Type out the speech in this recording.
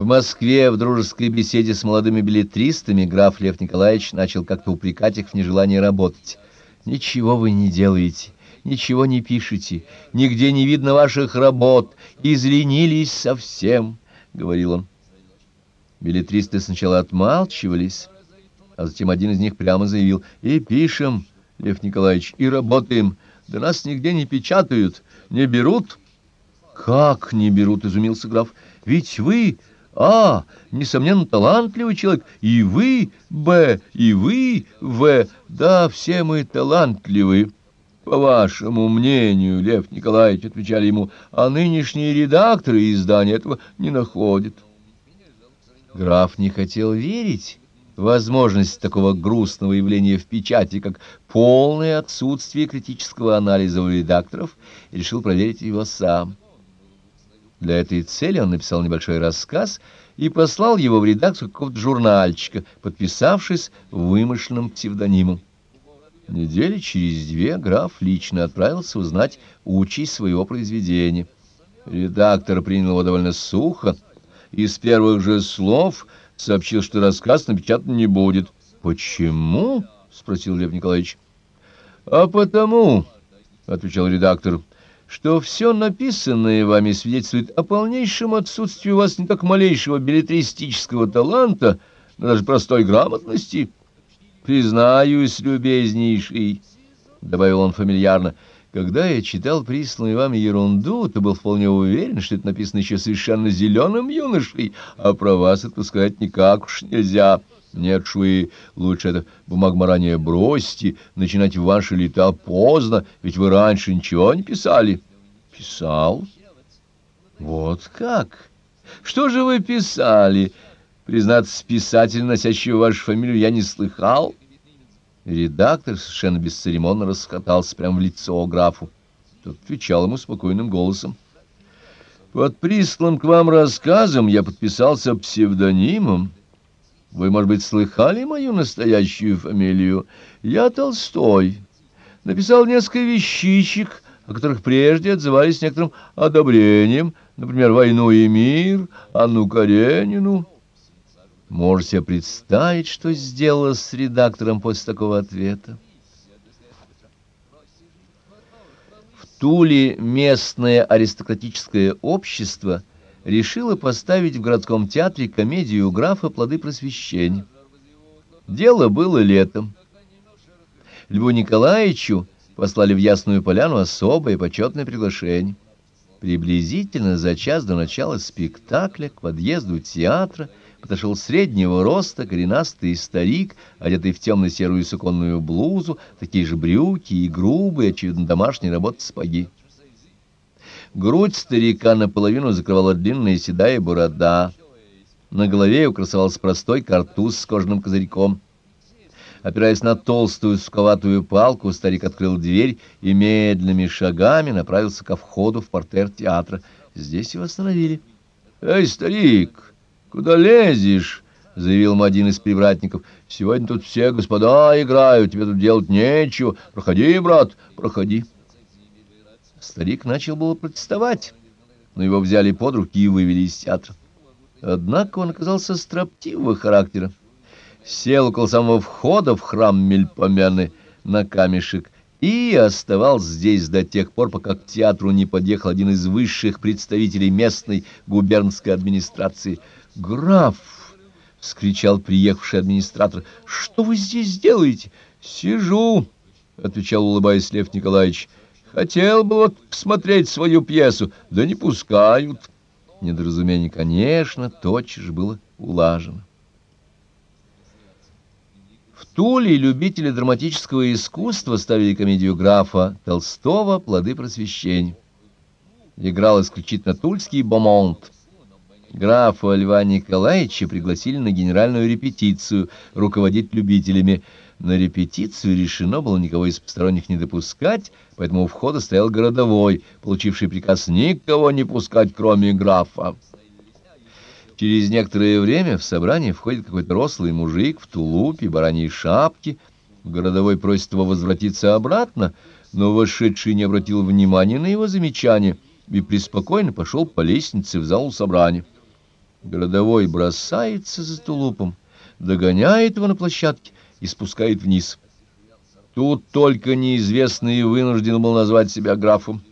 В Москве в дружеской беседе с молодыми билетристами граф Лев Николаевич начал как-то упрекать их в нежелании работать. «Ничего вы не делаете, ничего не пишете, нигде не видно ваших работ, изленились совсем», — говорил он. Билетристы сначала отмалчивались, а затем один из них прямо заявил, «И пишем, Лев Николаевич, и работаем, да нас нигде не печатают, не берут». «Как не берут?» — изумился граф. «Ведь вы...» А, несомненно, талантливый человек. И вы, Б, и вы, В. Да, все мы талантливы. По вашему мнению, Лев Николаевич, отвечали ему, а нынешние редакторы издания этого не находят. Граф не хотел верить возможность такого грустного явления в печати, как полное отсутствие критического анализа у редакторов, и решил проверить его сам. Для этой цели он написал небольшой рассказ и послал его в редакцию какого-то журнальчика, подписавшись вымышленным псевдонимом. Недели через две граф лично отправился узнать участь своего произведения. Редактор принял его довольно сухо и с первых же слов сообщил, что рассказ напечатан не будет. «Почему?» — спросил Лев Николаевич. «А потому», — отвечал редактор, — что все написанное вами свидетельствует о полнейшем отсутствии у вас не так малейшего билетристического таланта, но даже простой грамотности. Признаюсь, любезнейший, — добавил он фамильярно, — когда я читал присланную вами ерунду, то был вполне уверен, что это написано еще совершенно зеленым юношей, а про вас это сказать никак уж нельзя. Нет, швы, лучше это бумагмарание бросьте, начинать ваши лета поздно, ведь вы раньше ничего не писали. Писал? Вот как? Что же вы писали? Признаться, писатель, носящий вашу фамилию, я не слыхал. Редактор совершенно бесцеремонно расхотался прямо в лицо графу. Тот отвечал ему спокойным голосом. Под присланным к вам рассказом я подписался псевдонимом. Вы, может быть, слыхали мою настоящую фамилию? Я Толстой. Написал несколько вещичек, о которых прежде отзывались некоторым одобрением, например, «Войну и мир», «Анну Каренину». Можете представить, что сделала с редактором после такого ответа? В Туле местное аристократическое общество – решила поставить в городском театре комедию графа «Плоды просвещения». Дело было летом. Льву Николаевичу послали в Ясную Поляну особое почетное приглашение. Приблизительно за час до начала спектакля к подъезду театра подошел среднего роста коренастый старик, одетый в темно-серую суконную блузу, такие же брюки и грубые, очевидно, домашней работы сапоги. Грудь старика наполовину закрывала длинная седая борода. На голове у красовался простой картуз с кожаным козырьком. Опираясь на толстую суковатую палку, старик открыл дверь и медленными шагами направился ко входу в портер театра. Здесь его остановили. — Эй, старик, куда лезешь? — заявил ему один из привратников. — Сегодня тут все господа играют, тебе тут делать нечего. Проходи, брат, проходи. Старик начал было протестовать, но его взяли под руки и вывели из театра. Однако он оказался строптивого характера. Сел около самого входа в храм Мельпомяны на камешек и оставался здесь до тех пор, пока к театру не подъехал один из высших представителей местной губернской администрации. «Граф!» — вскричал приехавший администратор. «Что вы здесь делаете?» «Сижу!» — отвечал, улыбаясь Лев Николаевич. Хотел бы вот посмотреть свою пьесу, да не пускают. Недоразумение, конечно, тотчас же было улажено. В Туле любители драматического искусства ставили комедию графа Толстого «Плоды просвещения». Играл исключительно тульский бомонт. Графа Льва Николаевича пригласили на генеральную репетицию руководить любителями – на репетицию решено было никого из посторонних не допускать, поэтому у входа стоял городовой, получивший приказ никого не пускать, кроме графа. Через некоторое время в собрание входит какой-то рослый мужик в тулупе, бараньей шапке. Городовой просит его возвратиться обратно, но вошедший не обратил внимания на его замечание и преспокойно пошел по лестнице в зал собрания. Городовой бросается за тулупом, догоняет его на площадке и спускает вниз. Тут только неизвестный вынужден был назвать себя графом.